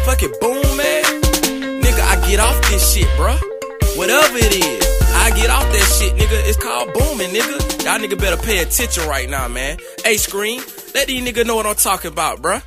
motherfucking boom, man. Nigga, I get off this shit, bruh. Whatever it is, I get off that shit, nigga. It's called booming, nigga. Y'all nigga better pay attention right now, man. Hey, screen, let these nigga know what I'm talking about, bruh.